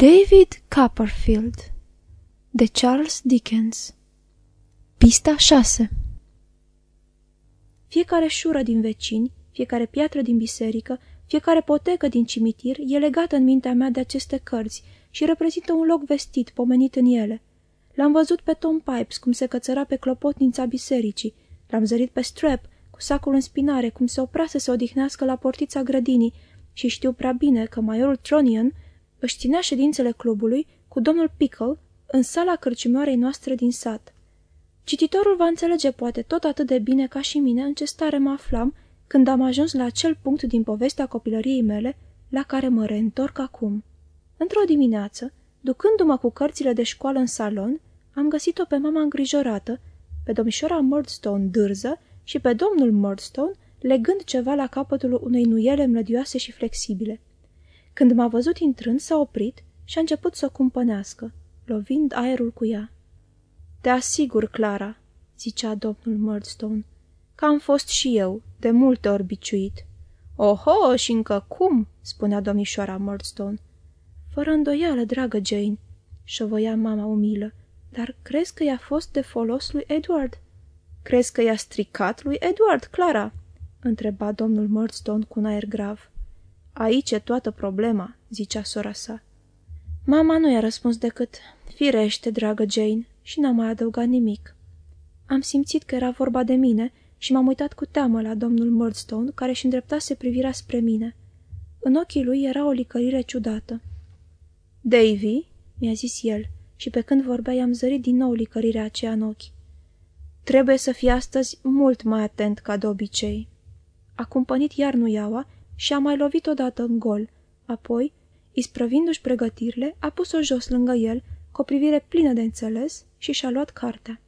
David Copperfield de Charles Dickens Pista 6 Fiecare șură din vecini, fiecare piatră din biserică, fiecare potecă din cimitir e legată în mintea mea de aceste cărți și reprezintă un loc vestit, pomenit în ele. L-am văzut pe Tom Pipes cum se cățăra pe clopotnița bisericii, l-am zărit pe Strap cu sacul în spinare cum se opra să se odihnească la portița grădinii și știu prea bine că majorul Tronian își ținea ședințele clubului cu domnul Pickle în sala cărcimioarei noastre din sat. Cititorul va înțelege poate tot atât de bine ca și mine în ce stare mă aflam când am ajuns la acel punct din povestea copilăriei mele la care mă reîntorc acum. Într-o dimineață, ducându-mă cu cărțile de școală în salon, am găsit-o pe mama îngrijorată, pe domnișoara Murdstone dârză și pe domnul Murdstone legând ceva la capătul unei nuiele mlădioase și flexibile. Când m-a văzut intrând, s-a oprit și a început să o cumpănească, lovind aerul cu ea. Te asigur, Clara," zicea domnul Murdstone, că am fost și eu, de multe ori biciuit." Oho, și încă cum?" spunea domnișoara Murdstone. Fără îndoială, dragă Jane," șovăia mama umilă, dar crezi că i-a fost de folos lui Edward?" Crezi că i-a stricat lui Edward, Clara?" întreba domnul Murdstone cu un aer grav. Aici e toată problema," zicea sora sa. Mama nu i-a răspuns decât, firește, dragă Jane, și n-a mai adăugat nimic. Am simțit că era vorba de mine și m-am uitat cu teamă la domnul Murdstone, care își îndreptase privirea spre mine. În ochii lui era o licărire ciudată. Davy, mi-a zis el, și pe când vorbea i-am zărit din nou licărirea aceea în ochi. Trebuie să fii astăzi mult mai atent ca de obicei. A cumpănit iar nuiaua și a mai lovit odată în gol, apoi, isprăvindu-și pregătirile, a pus-o jos lângă el, cu o privire plină de înțeles și și-a luat cartea.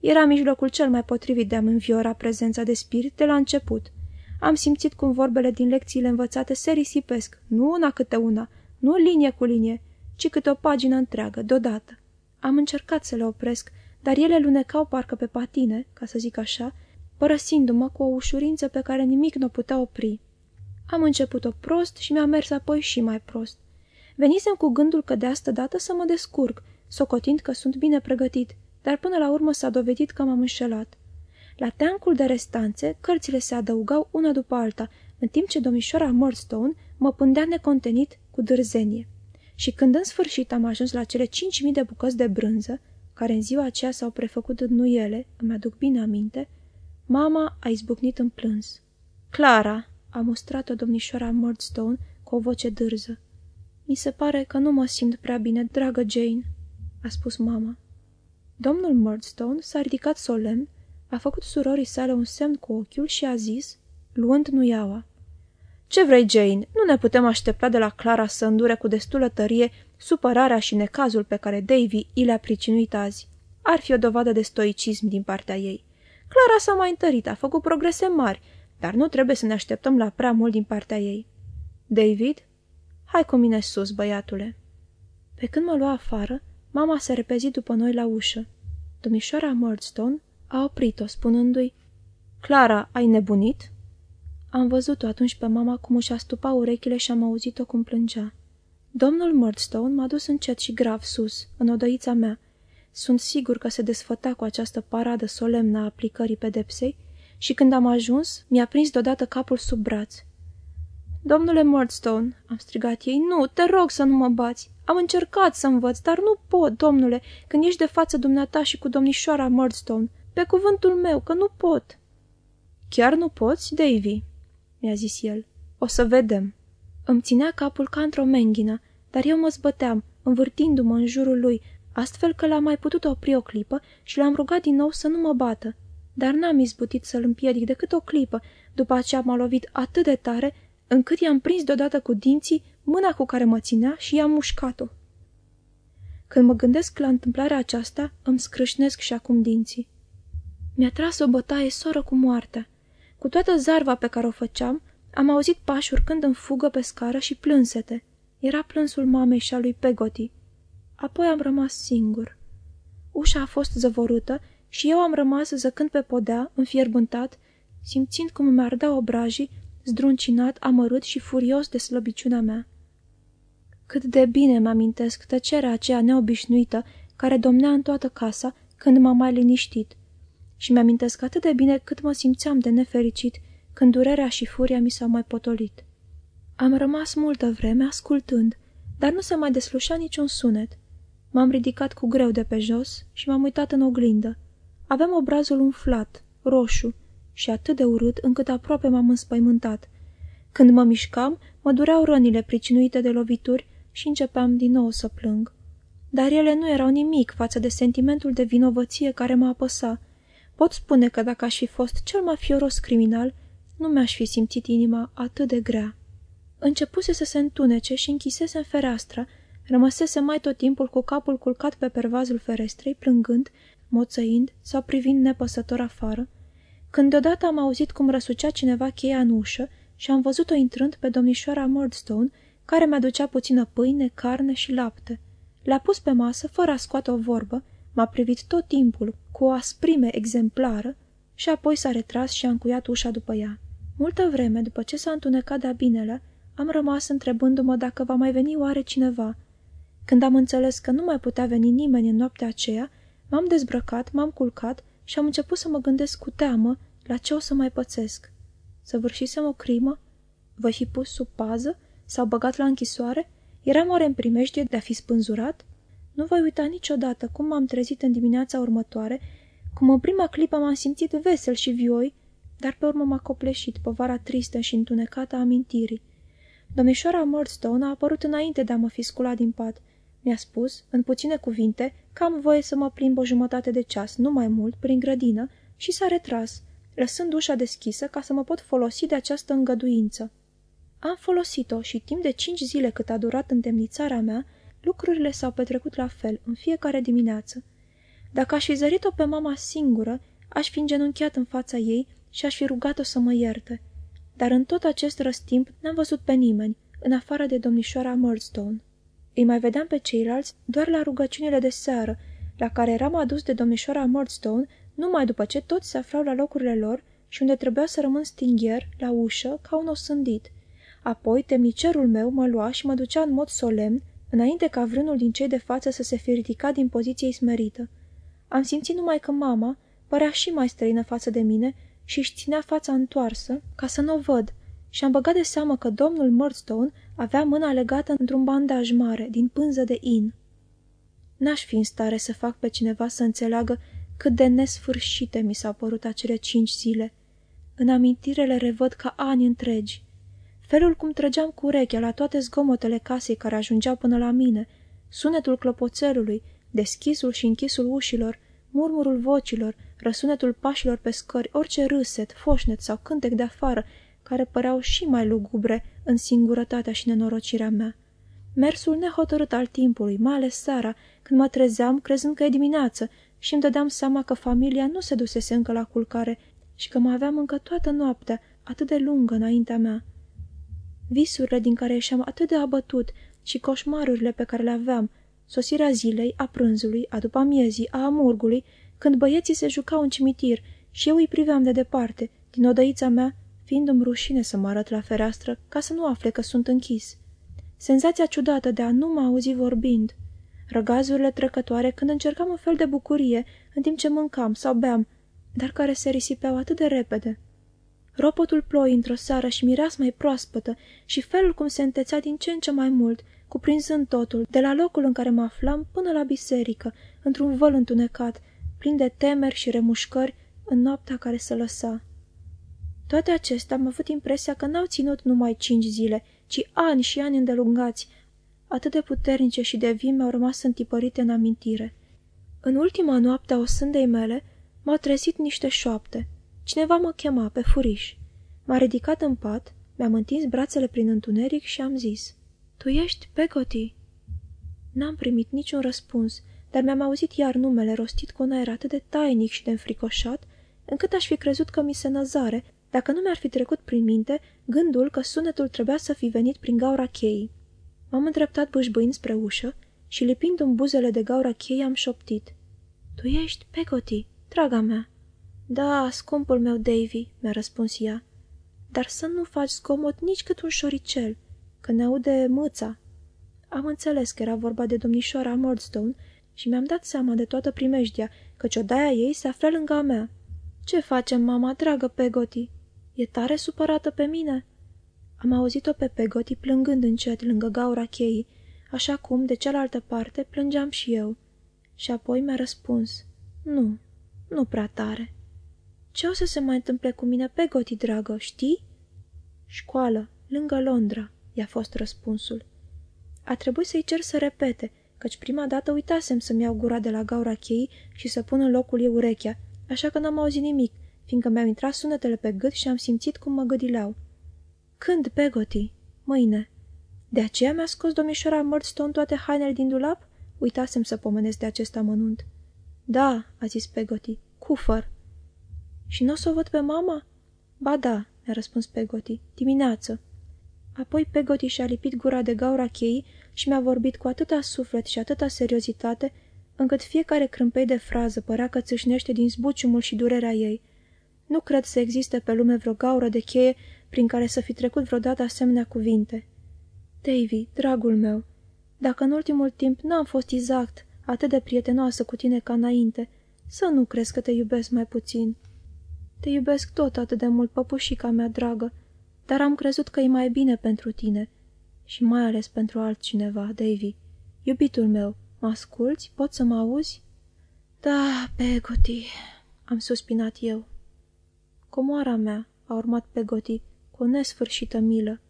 Era mijlocul cel mai potrivit de a-mi înviora prezența de spirit de la început. Am simțit cum vorbele din lecțiile învățate se risipesc, nu una câte una, nu linie cu linie, ci câte o pagină întreagă, deodată. Am încercat să le opresc, dar ele lunecau parcă pe patine, ca să zic așa, părăsindu-mă cu o ușurință pe care nimic nu o putea opri. Am început-o prost și mi-a mers apoi și mai prost. Venisem cu gândul că de asta dată să mă descurc, socotind că sunt bine pregătit, dar până la urmă s-a dovedit că m-am înșelat. La teancul de restanțe, cărțile se adăugau una după alta, în timp ce domnișoara Murdstone mă pândea necontenit cu dârzenie. Și când în sfârșit am ajuns la cele cinci mii de bucăți de brânză, care în ziua aceea s-au prefăcut în nuiele, îmi aduc bine aminte, mama a izbucnit în plâns. Clara, a mustrat-o domnișoara Murdstone cu o voce dârză. Mi se pare că nu mă simt prea bine, dragă Jane," a spus mama. Domnul Murdstone s-a ridicat solemn, a făcut surorii sale un semn cu ochiul și a zis, luând nuiaua. Ce vrei, Jane? Nu ne putem aștepta de la Clara să îndure cu destulă tărie supărarea și necazul pe care Davy i le-a pricinuit azi. Ar fi o dovadă de stoicism din partea ei. Clara s-a mai întărit, a făcut progrese mari, dar nu trebuie să ne așteptăm la prea mult din partea ei. David? Hai cu mine sus, băiatule. Pe când mă lua afară, mama se repezi după noi la ușă. Domnișoara Murdstone a oprit-o, spunându-i, Clara, ai nebunit?" Am văzut-o atunci pe mama cum își astupa urechile și am auzit-o cum plângea. Domnul Murdstone m-a dus încet și grav sus, în odăița mea. Sunt sigur că se desfăta cu această paradă solemnă a aplicării pedepsei și când am ajuns, mi-a prins deodată capul sub braț. Domnule Murdstone, am strigat ei, nu, te rog să nu mă bați. Am încercat să învăț, dar nu pot, domnule, când ești de față dumneata și cu domnișoara Murdstone. Pe cuvântul meu, că nu pot. Chiar nu poți, Davy? mi-a zis el. O să vedem. Îmi ținea capul ca într-o menghină, dar eu mă zbăteam, învârtindu-mă în jurul lui, astfel că l-am mai putut opri o clipă și l-am rugat din nou să nu mă bată. Dar n-am izbutit să-l împiedic decât o clipă, după aceea m-a lovit atât de tare, încât i-am prins deodată cu dinții mâna cu care mă ținea și i-am mușcat-o. Când mă gândesc la întâmplarea aceasta, îmi scrâșnesc și acum dinții. Mi-a tras o bătaie soră cu moartea. Cu toată zarva pe care o făceam, am auzit pași urcând în fugă pe scară și plânsete. Era plânsul mamei și a lui Pegoti. Apoi am rămas singur. Ușa a fost zăvorută și eu am rămas zăcând pe podea, înfierbântat, simțind cum îmi ardea obrajii, zdruncinat, amărât și furios de slăbiciunea mea. Cât de bine mă amintesc tăcerea aceea neobișnuită care domnea în toată casa când m-am mai liniștit. Și mi-amintesc atât de bine cât mă simțeam de nefericit când durerea și furia mi s-au mai potolit. Am rămas multă vreme ascultând, dar nu se mai deslușea niciun sunet. M-am ridicat cu greu de pe jos și m-am uitat în oglindă. Aveam obrazul umflat, roșu și atât de urât încât aproape m-am înspăimântat. Când mă mișcam, mă dureau rănile pricinuite de lovituri și începeam din nou să plâng. Dar ele nu erau nimic față de sentimentul de vinovăție care mă apăsa. Pot spune că dacă aș fi fost cel mai fioros criminal, nu mi-aș fi simțit inima atât de grea. Începuse să se întunece și închisese în fereastră, rămăsese mai tot timpul cu capul culcat pe pervazul ferestrei, plângând, moțăind sau privind nepăsător afară, când deodată am auzit cum răsucea cineva cheia în ușă și am văzut-o intrând pe domnișoara Murdstone, care mi-aducea puțină pâine, carne și lapte. Le-a pus pe masă, fără a scoate o vorbă, m-a privit tot timpul, cu o asprime exemplară, și apoi s-a retras și a încuiat ușa după ea. Multă vreme, după ce s-a întunecat de-a binele, am rămas întrebându-mă dacă va mai veni oare cineva. Când am înțeles că nu mai putea veni nimeni în noaptea aceea, m-am dezbrăcat, m-am culcat și am început să mă gândesc cu teamă la ce o să mai pățesc. Săvârșisem o crimă? Voi fi pus sub pază? S-au băgat la închisoare? Eram oare în primejdie de a fi spânzurat? Nu voi uita niciodată cum m-am trezit în dimineața următoare, cum în prima clipă m-am simțit vesel și vioi, dar pe urmă m-a copleșit povara tristă și întunecată a amintirii. Domnișoara Murdstone a apărut înainte de a mă fi sculat din pat. Mi-a spus, în puține cuvinte, că am voie să mă plimb o jumătate de ceas, nu mai mult, prin grădină, și s-a retras, lăsând ușa deschisă ca să mă pot folosi de această îngăduință. Am folosit-o și timp de cinci zile cât a durat întemnițarea mea, lucrurile s-au petrecut la fel în fiecare dimineață. Dacă aș fi zărit-o pe mama singură, aș fi îngenunchiat în fața ei și aș fi rugat-o să mă ierte. Dar în tot acest răstimp n-am văzut pe nimeni, în afară de domnișoara Murdstone. Îi mai vedeam pe ceilalți doar la rugăciunile de seară, la care eram adus de domnișoara Murdstone numai după ce toți se aflau la locurile lor și unde trebuia să rămân stingher, la ușă, ca un osândit. Apoi temnicerul meu mă lua și mă ducea în mod solemn, înainte ca vreunul din cei de față să se fi ridicat din poziție smerită. Am simțit numai că mama părea și mai străină față de mine și își ținea fața întoarsă ca să nu o văd și am băgat de seamă că domnul Murdstone avea mâna legată într-un bandaj mare, din pânză de in. N-aș fi în stare să fac pe cineva să înțeleagă cât de nesfârșite mi s-au părut acele cinci zile. În amintire le revăd ca ani întregi. Felul cum trăgeam cu urechea la toate zgomotele casei care ajungeau până la mine, sunetul clopoțelului, deschisul și închisul ușilor, murmurul vocilor, răsunetul pașilor pe scări, orice râset, foșnet sau cântec de afară, care păreau și mai lugubre în singurătatea și nenorocirea mea. Mersul nehotărât al timpului, mai ales seara, când mă trezeam crezând că e dimineață și îmi dădeam seama că familia nu se dusese încă la culcare și că mai aveam încă toată noaptea, atât de lungă înaintea mea. Visurile din care ieșeam atât de abătut și coșmarurile pe care le aveam, sosirea zilei, a prânzului, a după amiezii, a amurgului, când băieții se jucau în cimitir și eu îi priveam de departe, din odăița mea, fiind-mi rușine să mă arăt la fereastră ca să nu afle că sunt închis. Senzația ciudată de a nu mă auzi vorbind, răgazurile trecătoare când încercam un fel de bucurie în timp ce mâncam sau beam, dar care se risipeau atât de repede. Ropotul ploi într-o seară și mireas mai proaspătă și felul cum se întețea din ce în ce mai mult, cuprinzând totul, de la locul în care mă aflam până la biserică, într-un văl întunecat, plin de temeri și remușcări în noaptea care se lăsa. Toate acestea am avut impresia că n-au ținut numai cinci zile, ci ani și ani îndelungați, atât de puternice și de vii mi-au rămas întipărite în amintire. În ultima noapte a osândei mele m-au trezit niște șoapte. Cineva mă chema pe furiș. M-a ridicat în pat, mi-am întins brațele prin întuneric și am zis, Tu ești Pegoti?" N-am primit niciun răspuns, dar mi-am auzit iar numele rostit cu un aer atât de tainic și de înfricoșat, încât aș fi crezut că mi se năzare, dacă nu mi-ar fi trecut prin minte gândul că sunetul trebuia să fi venit prin gaura cheii. M-am îndreptat bâșbâind spre ușă și lipind în buzele de gaura cheii am șoptit. Tu ești Pegoti, draga mea." Da, scumpul meu Davy," mi-a răspuns ea, dar să nu faci zgomot nici cât un șoricel, că ne aude mâța." Am înțeles că era vorba de domnișoara Murdstone și mi-am dat seama de toată primejdia, că ciodaia ei se află lângă a mea. Ce facem, mama, dragă Pegoti? E tare supărată pe mine?" Am auzit-o pe Pegoti plângând încet lângă gaura cheii, așa cum, de cealaltă parte, plângeam și eu. Și apoi mi-a răspuns, nu, nu prea tare. Ce o să se mai întâmple cu mine, Pegoti, dragă, știi? Școală, lângă Londra, i-a fost răspunsul. A trebuit să-i cer să repete, căci prima dată uitasem să-mi iau gura de la gaura cheii și să pun în locul ei urechea, așa că n-am auzit nimic, fiindcă mi-au intrat sunetele pe gât și am simțit cum mă gâdileau. Când, Pegoti? Mâine. De aceea mi-a scos domnișoara Murdstone toate hainele din dulap? Uitasem să pomenesc de acest amănunt. Da, a zis Pegoti, cufăr. Și nu o să o văd pe mama? Ba da, mi-a răspuns Pegoti, dimineață. Apoi Pegoti și-a lipit gura de gaura cheii și mi-a vorbit cu atâta suflet și atâta seriozitate, încât fiecare crâmpei de frază părea că țâșnește din zbuciumul și durerea ei. Nu cred să existe pe lume vreo gaură de cheie prin care să fi trecut vreodată asemenea cuvinte. Davy, dragul meu, dacă în ultimul timp n-am fost exact atât de prietenoasă cu tine ca înainte, să nu crezi că te iubesc mai puțin. Te iubesc tot atât de mult, păpușica mea dragă, dar am crezut că e mai bine pentru tine și mai ales pentru altcineva, Davy. Iubitul meu, mă asculți? Poți să mă auzi? Da, Pegoti, am suspinat eu. Comoara mea, a urmat Pegoti, cu o nesfârșită milă.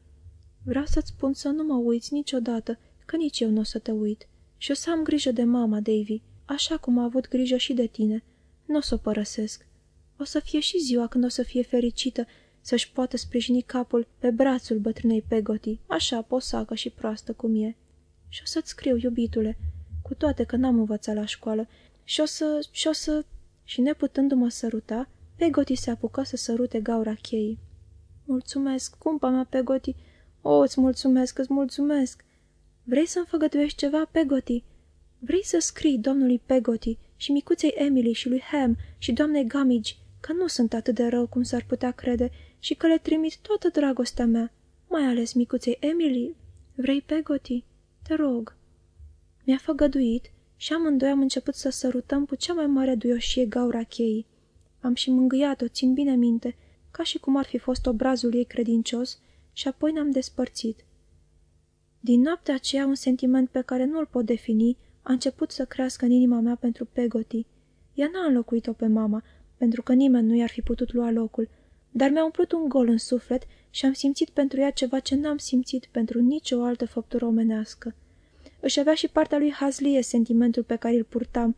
Vreau să-ți spun să nu mă uiți niciodată, că nici eu nu o să te uit. Și o să am grijă de mama, Davy, așa cum a avut grijă și de tine. Nu o să o părăsesc. O să fie și ziua când o să fie fericită să-și poată sprijini capul pe brațul bătrânei Pegoti, așa posacă și proastă cum e. Și o să-ți scriu, iubitule, cu toate că n-am învățat la școală, și o să... și o să... Și neputându-mă săruta, Pegoti se apucă să sărute gaura cheii. Mulțumesc, cumpa mea, Pegoti. O, îți mulțumesc, îți mulțumesc. Vrei să-mi făgăduiești ceva, Pegoti? Vrei să scrii domnului Pegoti și micuței Emily și lui Ham și doamnei Gamage că nu sunt atât de rău cum s-ar putea crede și că le trimit toată dragostea mea, mai ales micuței Emily. Vrei, Pegoti? Te rog. Mi-a făgăduit și amândoi am început să sărutăm cu cea mai mare duioșie gaura cheii. Am și mângâiat-o, țin bine minte, ca și cum ar fi fost obrazul ei credincios, și apoi ne-am despărțit. Din noaptea aceea, un sentiment pe care nu-l pot defini a început să crească în inima mea pentru Pegoti. Ea n-a înlocuit-o pe mama, pentru că nimeni nu i-ar fi putut lua locul, dar mi-a umplut un gol în suflet și am simțit pentru ea ceva ce n-am simțit pentru nicio altă făptură omenească. Își avea și partea lui Hazlie sentimentul pe care îl purtam,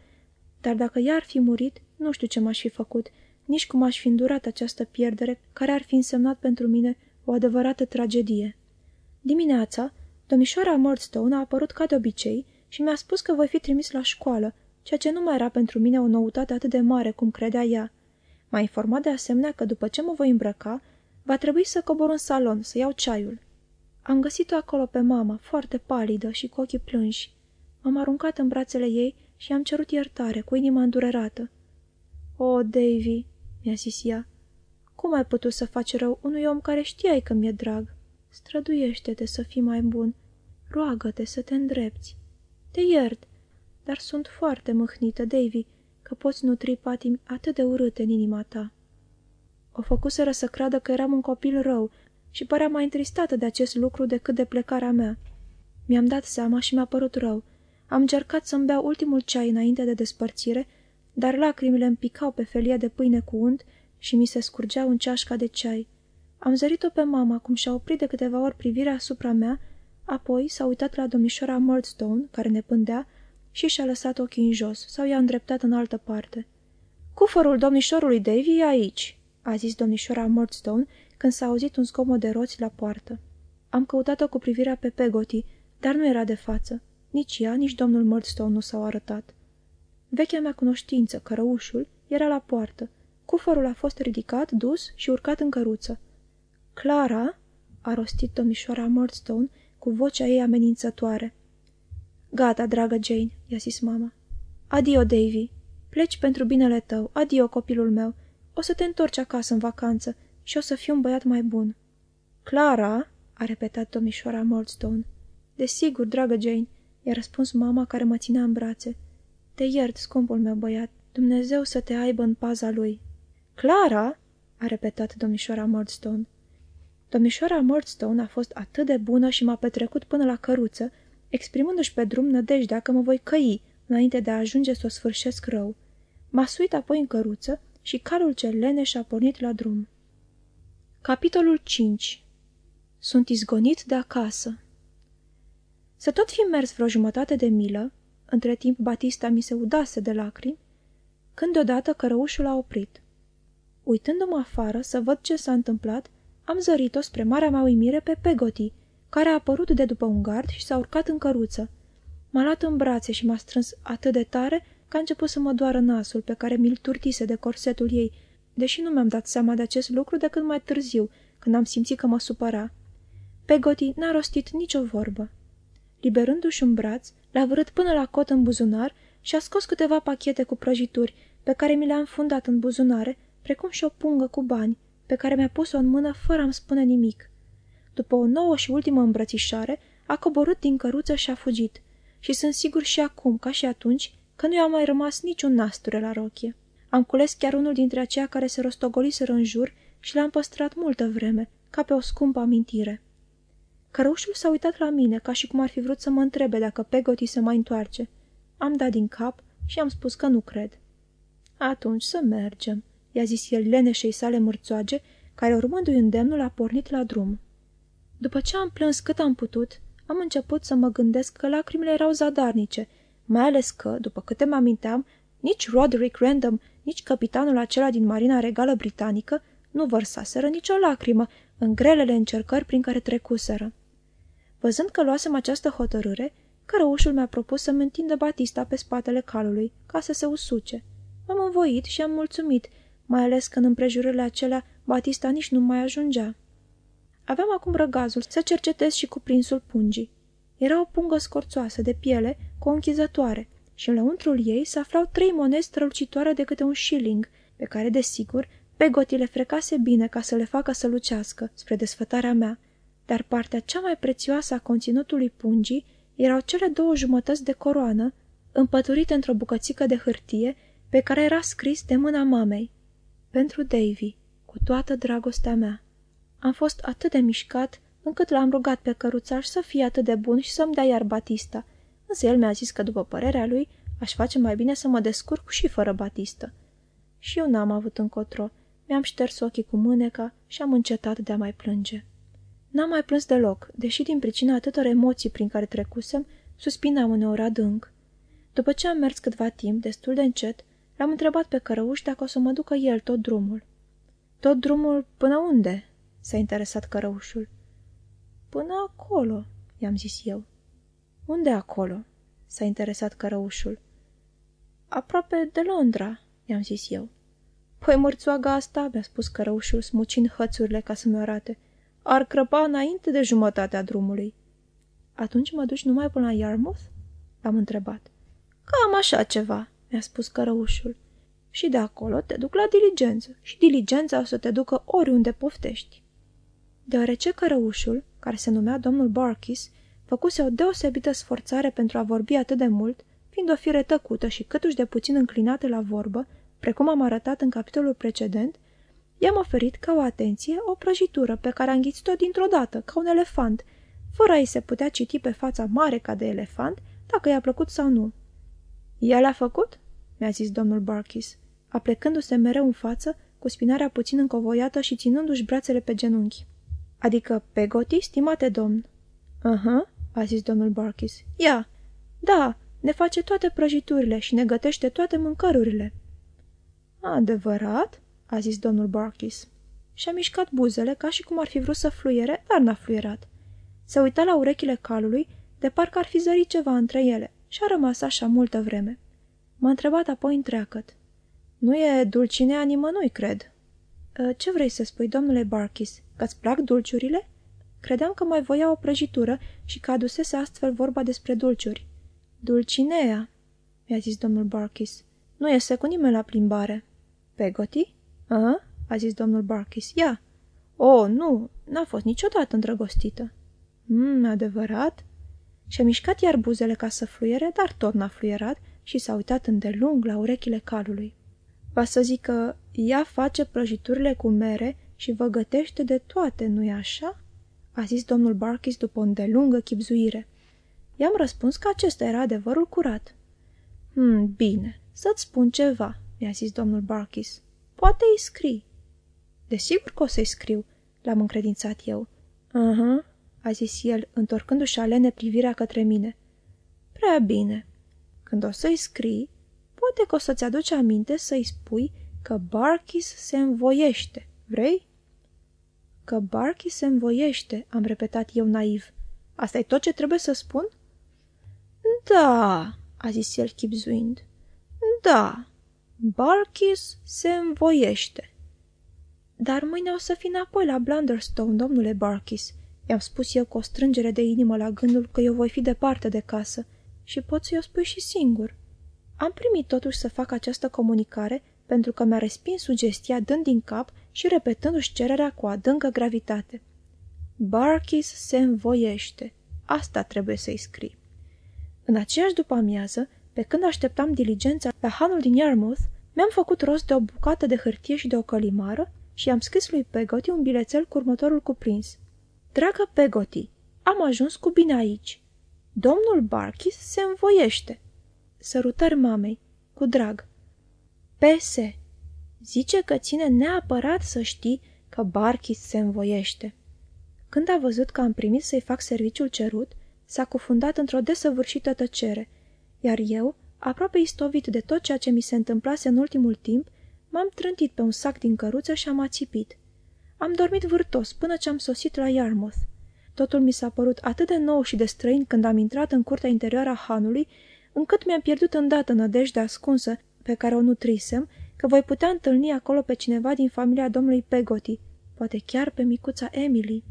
dar dacă ea ar fi murit, nu știu ce m-aș fi făcut, nici cum aș fi îndurat această pierdere, care ar fi însemnat pentru mine o adevărată tragedie. Dimineața, domnișoara Murdstone a apărut ca de obicei și mi-a spus că voi fi trimis la școală, ceea ce nu mai era pentru mine o noutate atât de mare cum credea ea. M-a informat de asemenea că după ce mă voi îmbrăca, va trebui să cobor în salon, să iau ceaiul. Am găsit-o acolo pe mama, foarte palidă și cu ochii plânși. M-am aruncat în brațele ei și am cerut iertare, cu inima îndurerată. O, Davy, mi-a zis ea, cum ai putut să faci rău unui om care știai că mi-e drag? Străduiește-te să fii mai bun. Roagă-te să te îndrepți. Te iert, dar sunt foarte mâhnită, Davy, că poți nutri patimi atât de urâte în inima ta. O făcuseră să creadă că eram un copil rău și părea mai întristată de acest lucru decât de plecarea mea. Mi-am dat seama și mi-a părut rău. Am încercat să-mi beau ultimul ceai înainte de despărțire, dar lacrimile îmi picau pe felia de pâine cu unt și mi se scurgeau în ceașca de ceai. Am zărit-o pe mama cum și-a oprit de câteva ori privirea asupra mea, apoi s-a uitat la domnișoara Murdstone, care ne pândea, și și-a lăsat ochii în jos sau i-a îndreptat în altă parte. Cufărul domnișorului Davy e aici," a zis domnișoara Murdstone când s-a auzit un zgomot de roți la poartă. Am căutat-o cu privirea pe Pegoti, dar nu era de față. Nici ea, nici domnul Murdstone nu s-au arătat. Vechea mea cunoștință, cărăușul, era la poartă. Cufărul a fost ridicat, dus și urcat în căruță. Clara, a rostit domnișoara Murdstone cu vocea ei amenințătoare. Gata, dragă Jane, i-a zis mama. Adio, Davy. Pleci pentru binele tău. Adio, copilul meu. O să te întorci acasă în vacanță și o să fiu un băiat mai bun. Clara, a repetat domnișoara Murdstone. Desigur, dragă Jane, i-a răspuns mama care mă ținea în brațe. Te iert, scumpul meu băiat. Dumnezeu să te aibă în paza lui. Clara? a repetat domnișoara Murdstone. Domnișoara Murdstone a fost atât de bună și m-a petrecut până la căruță, exprimându-și pe drum nădejdea că mă voi căi înainte de a ajunge să o sfârșesc rău. M-a suit apoi în căruță și calul cel leneș a pornit la drum. Capitolul 5 Sunt izgonit de acasă Să tot fi mers vreo jumătate de milă, între timp Batista mi se udase de lacrimi, când deodată cărăușul a oprit. Uitându-mă afară să văd ce s-a întâmplat, am zărit-o spre marea mea uimire pe Pegoti, care a apărut de după un gard și s-a urcat în căruță. M-a luat în brațe și m-a strâns atât de tare că a început să mă doară nasul pe care mi-l turtise de corsetul ei, deși nu mi-am dat seama de acest lucru decât mai târziu, când am simțit că mă supăra. Pegoti n-a rostit nicio vorbă. Liberându-și un braț, l-a vrut până la cot în buzunar și a scos câteva pachete cu prăjituri, pe care mi le-a înfundat în buzunare, precum și o pungă cu bani, pe care mi-a pus-o în mână fără a-mi spune nimic. După o nouă și ultimă îmbrățișare, a coborât din căruță și a fugit. Și sunt sigur și acum, ca și atunci, că nu i-a mai rămas niciun nasture la rochie. Am cules chiar unul dintre aceia care se rostogoliseră în jur și l-am păstrat multă vreme, ca pe o scumpă amintire. Cărușul s-a uitat la mine, ca și cum ar fi vrut să mă întrebe dacă Pegoti se mai întoarce. Am dat din cap și am spus că nu cred. Atunci să mergem, i-a zis el leneșei sale mărțoage, care urmându-i îndemnul a pornit la drum. După ce am plâns cât am putut, am început să mă gândesc că lacrimile erau zadarnice, mai ales că, după câte mă aminteam, nici Roderick Random, nici capitanul acela din Marina Regală Britanică nu vărsaseră nicio lacrimă în grelele încercări prin care trecuseră. Văzând că luasem această hotărâre, cărăușul mi-a propus să-mi întindă Batista pe spatele calului, ca să se usuce. M-am învoit și am mulțumit, mai ales că în împrejurările acelea Batista nici nu mai ajungea. Aveam acum răgazul să cercetez și cuprinsul pungii. Era o pungă scorțoasă de piele cu o închizătoare și în lăuntrul ei se aflau trei monezi strălucitoare de câte un shilling, pe care, desigur, Pegoti le frecase bine ca să le facă să lucească, spre desfătarea mea, dar partea cea mai prețioasă a conținutului pungii erau cele două jumătăți de coroană, împăturite într-o bucățică de hârtie, pe care era scris de mâna mamei. Pentru Davy, cu toată dragostea mea. Am fost atât de mișcat, încât l-am rugat pe căruțaș să fie atât de bun și să-mi dea iar Batista, însă el mi-a zis că, după părerea lui, aș face mai bine să mă descurc și fără Batistă. Și eu n-am avut încotro. Mi-am șters ochii cu mâneca și am încetat de a mai plânge. N-am mai plâns deloc, deși din pricina atâtor emoții prin care trecusem, suspinam uneori adânc. După ce am mers câtva timp, destul de încet, l-am întrebat pe cărăuș dacă o să mă ducă el tot drumul. Tot drumul până unde?" s-a interesat cărăușul. Până acolo," i-am zis eu. Unde acolo?" s-a interesat cărăușul. Aproape de Londra," i-am zis eu. Păi mărțoaga asta," mi-a spus cărăușul, smucind hățurile ca să-mi arate, ar crăpa înainte de jumătatea drumului." Atunci mă duci numai până la Yarmouth?" l-am întrebat. Cam așa ceva," mi-a spus cărăușul. Și de acolo te duc la diligență și diligența o să te ducă oriunde poftești. Deoarece cărăușul, care se numea domnul Barkis, făcuse o deosebită sforțare pentru a vorbi atât de mult, fiind o fire tăcută și câtuși de puțin înclinată la vorbă, precum am arătat în capitolul precedent, i-am oferit ca o atenție o prăjitură pe care a înghițit-o dintr-o dată, ca un elefant, fără a-i se putea citi pe fața mare ca de elefant, dacă i-a plăcut sau nu. El a făcut?" mi-a zis domnul Barkis, aplecându-se mereu în față, cu spinarea puțin încovoiată și ținându-și brațele pe genunchi. Adică pe Goti, stimate domn?" Uh-huh," a zis domnul Barkis. Ia, da, ne face toate prăjiturile și ne gătește toate mâncărurile." Adevărat?" A zis domnul Barkis. Și-a mișcat buzele ca și cum ar fi vrut să fluiere, dar n-a fluierat. Se uita la urechile calului, de parcă ar fi zărit ceva între ele și a rămas așa multă vreme. M-a întrebat apoi întreagăt. Nu e dulcinea nimănui, cred." Ă, ce vrei să spui, domnule Barkis? Că-ți plac dulciurile?" Credeam că mai voia o prăjitură și că adusese astfel vorba despre dulciuri. Dulcinea, mi-a zis domnul Barkis. Nu iese cu nimeni la plimbare. Pegoti? A? a zis domnul Barkis. Ia. O, nu, n-a fost niciodată îndrăgostită. Mm, adevărat? Și-a mișcat iar buzele ca să fluiere, dar tot n-a fluierat și s-a uitat îndelung la urechile calului. Va să zic că ea face prăjiturile cu mere și vă gătește de toate, nu-i așa?" a zis domnul Barkis după o îndelungă chipzuire. I-am răspuns că acesta era adevărul curat. Hmm, bine, să-ți spun ceva," mi-a zis domnul Barkis. Poate îi scrii." Desigur că o să-i scriu," l-am încredințat eu. uh a zis el, întorcându-și alene privirea către mine. Prea bine. Când o să-i scrii, poate că o să-ți aduci aminte să-i spui că Barkis se învoiește. Vrei? Că Barkis se învoiește, am repetat eu naiv. asta e tot ce trebuie să spun? Da, a zis el chipzuind. Da, Barkis se învoiește. Dar mâine o să fi înapoi la Blunderstone, domnule Barkis. I-am spus eu cu o strângere de inimă la gândul că eu voi fi departe de casă și pot să-i o spui și singur. Am primit totuși să fac această comunicare pentru că mi-a respins sugestia dând din cap și repetându-și cererea cu adâncă gravitate. Barkis se învoiește. Asta trebuie să-i scrii. În aceeași după amiază, pe când așteptam diligența la hanul din Yarmouth, mi-am făcut rost de o bucată de hârtie și de o călimară și am scris lui Pegoti un bilețel cu următorul cuprins. Dragă Pegoti, am ajuns cu bine aici. Domnul Barkis se învoiește. Sărutări mamei, cu drag. PS. Zice că ține neapărat să știi că Barkis se învoiește. Când a văzut că am primit să-i fac serviciul cerut, s-a cufundat într-o desăvârșită tăcere, iar eu, aproape istovit de tot ceea ce mi se întâmplase în ultimul timp, m-am trântit pe un sac din căruță și am ațipit. Am dormit vârtos până ce am sosit la Yarmouth. Totul mi s-a părut atât de nou și de străin când am intrat în curtea interioară a hanului, încât mi-am pierdut îndată nădejdea ascunsă pe care o nutrisem, că voi putea întâlni acolo pe cineva din familia domnului Pegoti, poate chiar pe micuța Emily.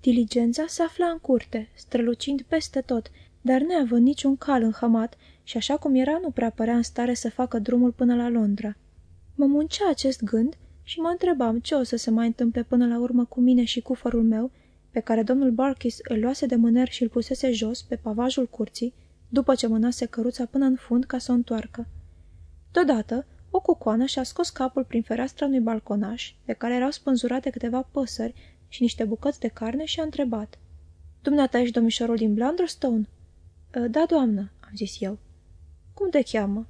Diligența se afla în curte, strălucind peste tot, dar neavând niciun cal înhămat și așa cum era nu prea părea în stare să facă drumul până la Londra. Mă muncea acest gând și mă întrebam ce o să se mai întâmple până la urmă cu mine și cufărul meu, pe care domnul Barkis îl luase de mâner și îl pusese jos pe pavajul curții, după ce mânase căruța până în fund ca să o întoarcă. Deodată, o cucoană și-a scos capul prin fereastra unui balconaș, pe care erau spânzurate câteva păsări și niște bucăți de carne și a întrebat. Dumneata ești domnișorul din Blunderstone?" Ă, da, doamnă," am zis eu. Cum te cheamă?"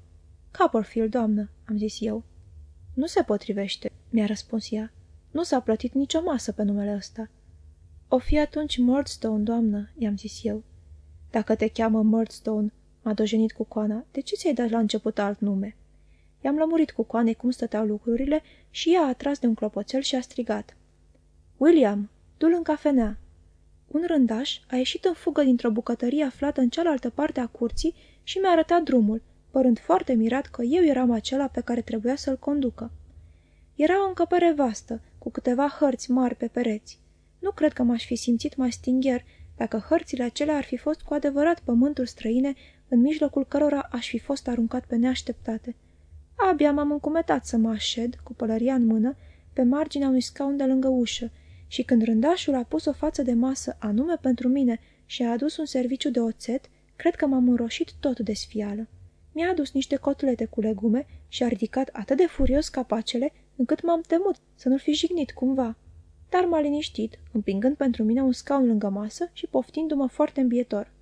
Copperfield, doamnă," am zis eu. Nu se potrivește," mi-a răspuns ea. Nu s-a plătit nicio masă pe numele ăsta." O fi atunci Murdstone, doamnă," i-am zis eu. Dacă te cheamă Murdstone," m-a dojenit cu coana, de ce ți-ai dat la început alt nume?" I-am lămurit cu coanei cum stăteau lucrurile și ea a tras de un clopoțel și a strigat. William, du-l în cafenea." Un rândaș a ieșit în fugă dintr-o bucătărie aflată în cealaltă parte a curții și mi-a arătat drumul, părând foarte mirat că eu eram acela pe care trebuia să-l conducă. Era o încăpere vastă, cu câteva hărți mari pe pereți. Nu cred că m-aș fi simțit mai stingher dacă hărțile acelea ar fi fost cu adevărat pământuri străine în mijlocul cărora aș fi fost aruncat pe neașteptate. Abia m-am încumetat să mă așed, cu pălăria în mână, pe marginea unui scaun de lângă ușă și când rândașul a pus o față de masă anume pentru mine și a adus un serviciu de oțet, cred că m-am înroșit tot de sfială. Mi-a adus niște cotlete cu legume și a ridicat atât de furios capacele, încât m-am temut să nu-l fi jignit cumva. Dar m-a liniștit, împingând pentru mine un scaun lângă masă și poftindu-mă foarte îmbietor.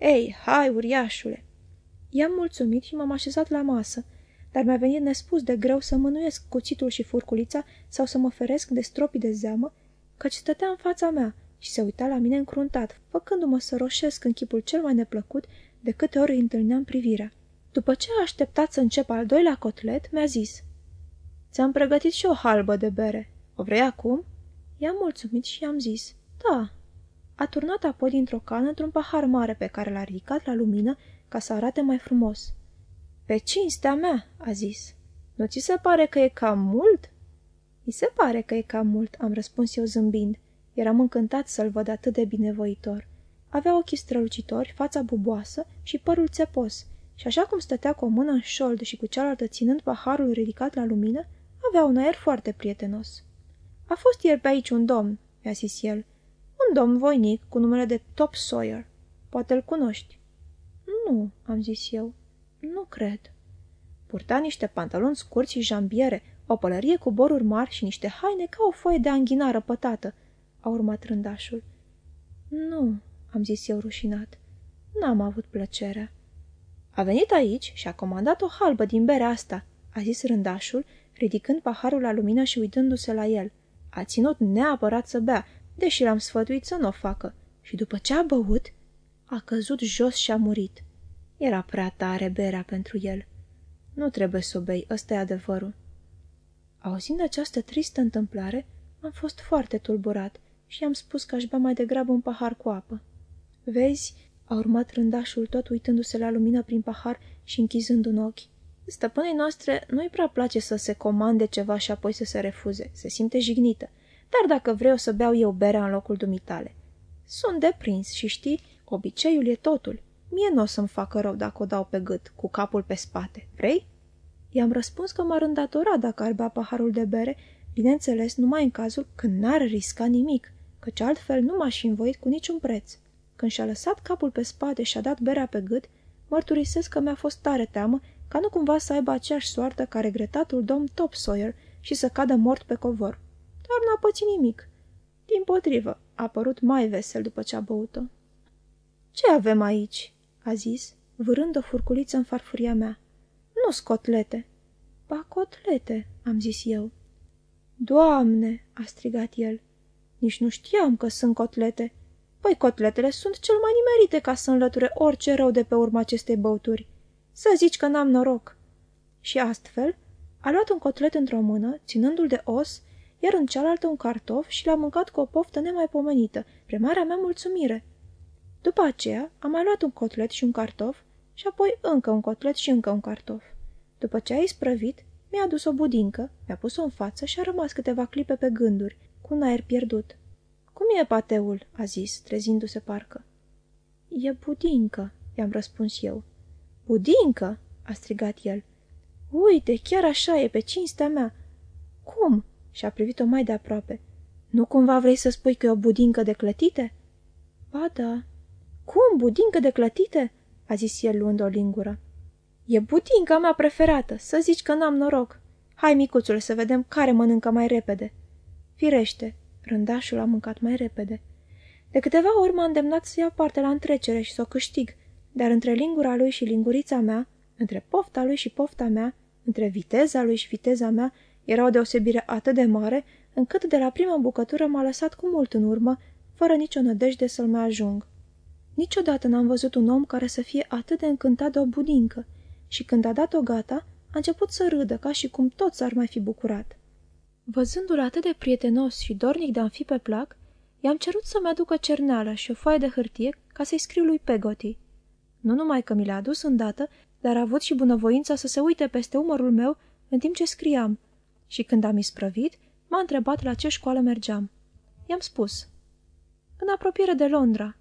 Ei, hai, uriașule!" I-am mulțumit și m-am așezat la masă, dar mi-a venit nespus de greu să mânuiesc cuțitul și furculița sau să mă feresc de stropii de zeamă, căci stătea în fața mea și se uita la mine încruntat, făcându-mă să roșesc în chipul cel mai neplăcut de câte ori îi întâlneam privirea. După ce a așteptat să încep al doilea cotlet, mi-a zis Ți-am pregătit și o halbă de bere. O vrei acum?" I-am mulțumit și i-am zis Da." A turnat apoi dintr-o cană într-un pahar mare pe care l-a ridicat la lumină ca să arate mai frumos. Pe cinstea mea," a zis. Nu ți se pare că e cam mult?" Mi se pare că e cam mult," am răspuns eu zâmbind. Eram încântat să-l văd atât de binevoitor. Avea ochii strălucitori, fața buboasă și părul țepos, și așa cum stătea cu o mână în șold și cu cealaltă ținând paharul ridicat la lumină, avea un aer foarte prietenos. A fost ieri pe aici un domn," mi-a zis el, un domn voinic cu numele de Top Sawyer. Poate îl cunoști." Nu," am zis eu. Nu cred." Purta niște pantaloni scurți și jambiere, o pălărie cu boruri mari și niște haine ca o foaie de anghina răpătată, a urmat rândașul. Nu, am zis eu rușinat. N-am avut plăcerea. A venit aici și a comandat o halbă din berea asta, a zis rândașul, ridicând paharul la lumină și uitându-se la el. A ținut neapărat să bea, deși l-am sfătuit să nu o facă. Și după ce a băut, a căzut jos și a murit. Era prea tare berea pentru el. Nu trebuie să o bei, ăsta e adevărul. Auzind această tristă întâmplare, am fost foarte tulburat și i-am spus că aș bea mai degrabă un pahar cu apă. Vezi, a urmat rândașul tot uitându-se la lumină prin pahar și închizând un ochi. Stăpânei noastre nu-i prea place să se comande ceva și apoi să se refuze. Se simte jignită. Dar dacă vrei o să beau eu berea în locul dumitale. Sunt deprins și știi, obiceiul e totul. Mie nu o să-mi facă rău dacă o dau pe gât, cu capul pe spate. Vrei? I-am răspuns că m-ar îndatora dacă ar bea paharul de bere, bineînțeles numai în cazul când n-ar risca nimic, căci altfel nu m-aș fi învoit cu niciun preț. Când și-a lăsat capul pe spate și a dat berea pe gât, mărturisesc că mi-a fost tare teamă ca nu cumva să aibă aceeași soartă ca regretatul domn Top Sawyer și să cadă mort pe covor. Dar n-a pățit nimic. Din potrivă, a părut mai vesel după ce a băut-o. Ce avem aici?" a zis, vârând o furculiță în farfuria mea. Nu scotlete." Ba, cotlete," am zis eu. Doamne!" a strigat el. Nici nu știam că sunt cotlete. Păi cotletele sunt cel mai nimerite ca să înlăture orice rău de pe urma acestei băuturi. Să zici că n-am noroc." Și astfel a luat un cotlet într-o mână, ținându-l de os, iar în cealaltă un cartof și l-a mâncat cu o poftă nemaipomenită, pre marea mea mulțumire. După aceea am mai luat un cotlet și un cartof și apoi încă un cotlet și încă un cartof. După ce a isprăvit, mi-a adus o budincă, mi-a pus-o în față și a rămas câteva clipe pe gânduri, cu un aer pierdut. Cum e pateul?" a zis, trezindu-se parcă. E budincă," i-am răspuns eu. Budincă?" a strigat el. Uite, chiar așa e, pe cinstea mea." Cum?" și-a privit-o mai de aproape. Nu cumva vrei să spui că e o budincă de clătite?" Ba da." Cum, budincă de clătite?" a zis el luând o lingură. E budinca mea preferată, să zici că n-am noroc. Hai, micuțule, să vedem care mănâncă mai repede." Firește, rândașul a mâncat mai repede. De câteva ori m-a îndemnat să iau parte la întrecere și să o câștig, dar între lingura lui și lingurița mea, între pofta lui și pofta mea, între viteza lui și viteza mea, era o deosebire atât de mare, încât de la prima bucătură m-a lăsat cu mult în urmă, fără nicio nădejde să-l mai ajung. Niciodată n-am văzut un om care să fie atât de încântat de o budincă și când a dat-o gata, a început să râdă ca și cum tot s-ar mai fi bucurat. Văzându-l atât de prietenos și dornic de a fi pe plac, i-am cerut să-mi aducă cerneală și o foaie de hârtie ca să-i scriu lui Pegoti. Nu numai că mi l-a adus îndată, dar a avut și bunăvoința să se uite peste umărul meu în timp ce scriam și când am isprăvit, m-a întrebat la ce școală mergeam. I-am spus. În apropiere de Londra,